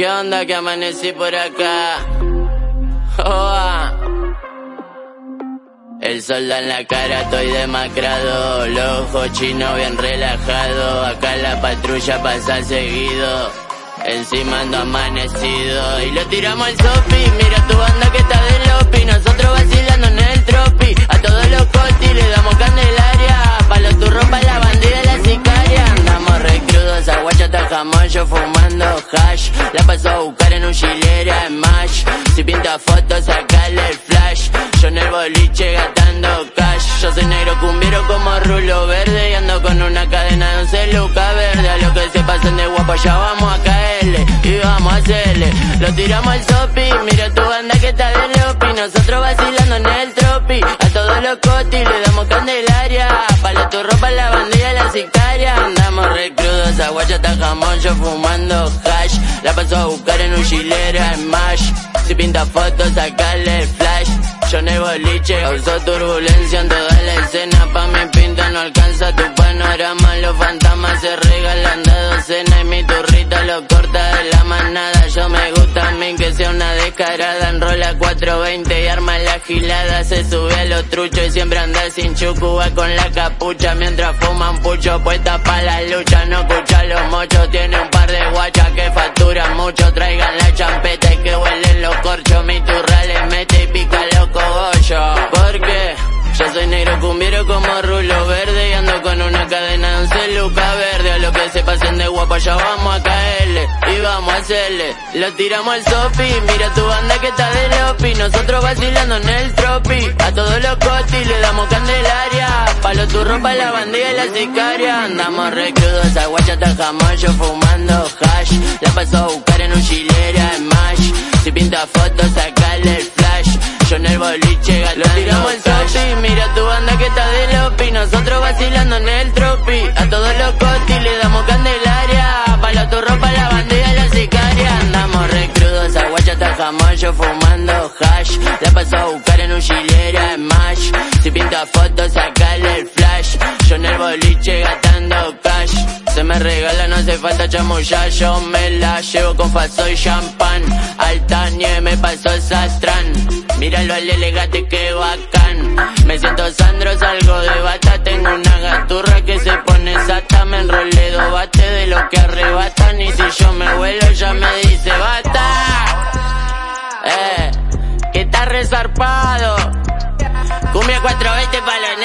¿Qué onda que amanecí por acá? El sol en la cara, estoy demacrado. Los ojos chinos bien relajado. Acá la patrulla pasa seguido. Encima ando amanecido. Y lo tiramos al sopi. Mira tu banda que está de lopi. Nosotros vacilando en el tropi. A todos los cotis le damos La paso a buscar en un chilera en mash. Si pinta fotos, sacale el flash. Yo en el boliche gastando cash. Yo soy negro cumbiero como rulo verde. Y ando con una cadena de un celuca verde. A lo que se pasen de guapo, ya vamos a caerle. Y vamos a hacerle. Lo tiramos al sopi. Mira tu banda que está de lopi. Nosotros vacilando en el tropi. A todos los cotis sicaria. Andamos re crudos, aguachata jamón. Yo fumando hash. La paso a buscar en un chilera en mash. Si pinta fotos, sacale flash. Yo en el boliche causó turbulencia en toda la escena. Pa' mi pinta no alcanza tu panorama. Los fantasmas se regalan de docena. Y mi turrita lo corta de la manada. Yo me gusta descarada. Enrola 420 y arma la gilada. Se sube a los truchos y siempre anda sin chucuba con la capucha. Mientras fuman pucho puesta pa' la lucha. No escucha los mochos. Tiene un par de guachas que facturan mucho. Traigan la champeta y que huelen los corchos. Mi turra le mete y pica los cogollos. Porque yo soy negro cumbiero como rulo verde. Y ando con una cadena celuca verde. A lo que se pasen de guapo ya vamos a caerle. Y vamos a hacerle. Lo tiramos al sopi. Mira tu banda que está de lopi. Nosotros vacilando en el tropi. A todos los cotis le damos candelaria. Pa' los turros, pa' la bandilla y la sicaria. Andamos re crudos, aguachata jamón. Yo fumando hash. La paso aguachata jamón. Yo fumando hash. La paso a buscar en un chilera mash. Si pinta fotos, sacale el flash. Yo en el boliche gastando cash. Se me regala, no hace falta chamullar. Yo me la llevo con faso y champán. Alta nieve me pasó Satran. Míralo al elegante que bacán. Me siento Sandro, salgo de bata. Tengo una gaturra que se pone sata. Me enrolé dos bate de lo que arrebatan. Y si yo me vuelo, ya me resarpado. Cumbia 420 pa' los